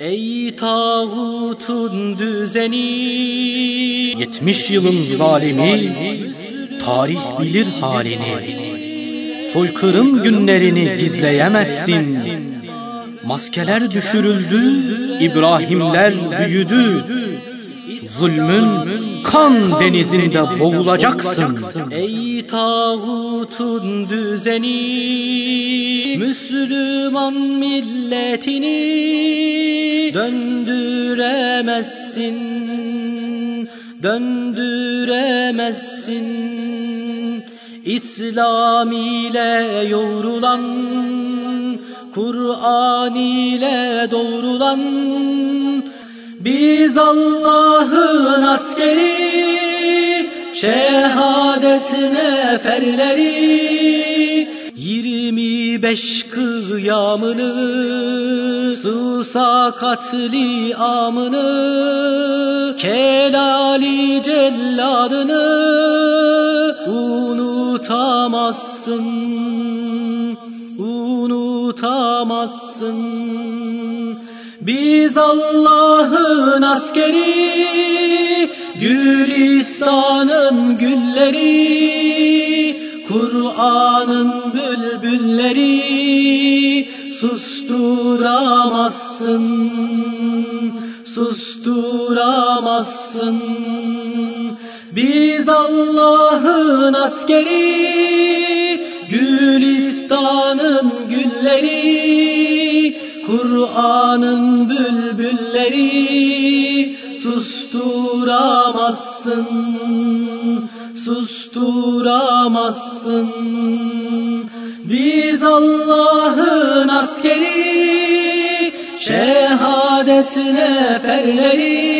Ey tağutun düzeni 70 yılın zalimi Tarih bilir halini Soykırım günlerini gizleyemezsin. Maskeler düşürüldü İbrahimler büyüdü. Zulmün kan denizinde boğulacaksın. Ey tağutun düzeni Müslüman milletini Döndüremezsin Döndüremezsin. İslam ile yoğrulan Kur'an ile doğrulan Biz Allah'ın askeri Şehadet neferleri Yirmi beş kıyamını Susa katli amını Kelali celladını Unutamazsın Unutamazsın. Biz Allah'ın askeri Gülistan'ın gülleri Kur'an'ın bülbülleri Susturamazsın Susturamazsın. Biz Allah'ın askeri Gülistan'ın gülleri Kur'an'ın bülbülleri Susturamazsın Susturamazsın Biz Allah'ın askeri Şehadet neferleri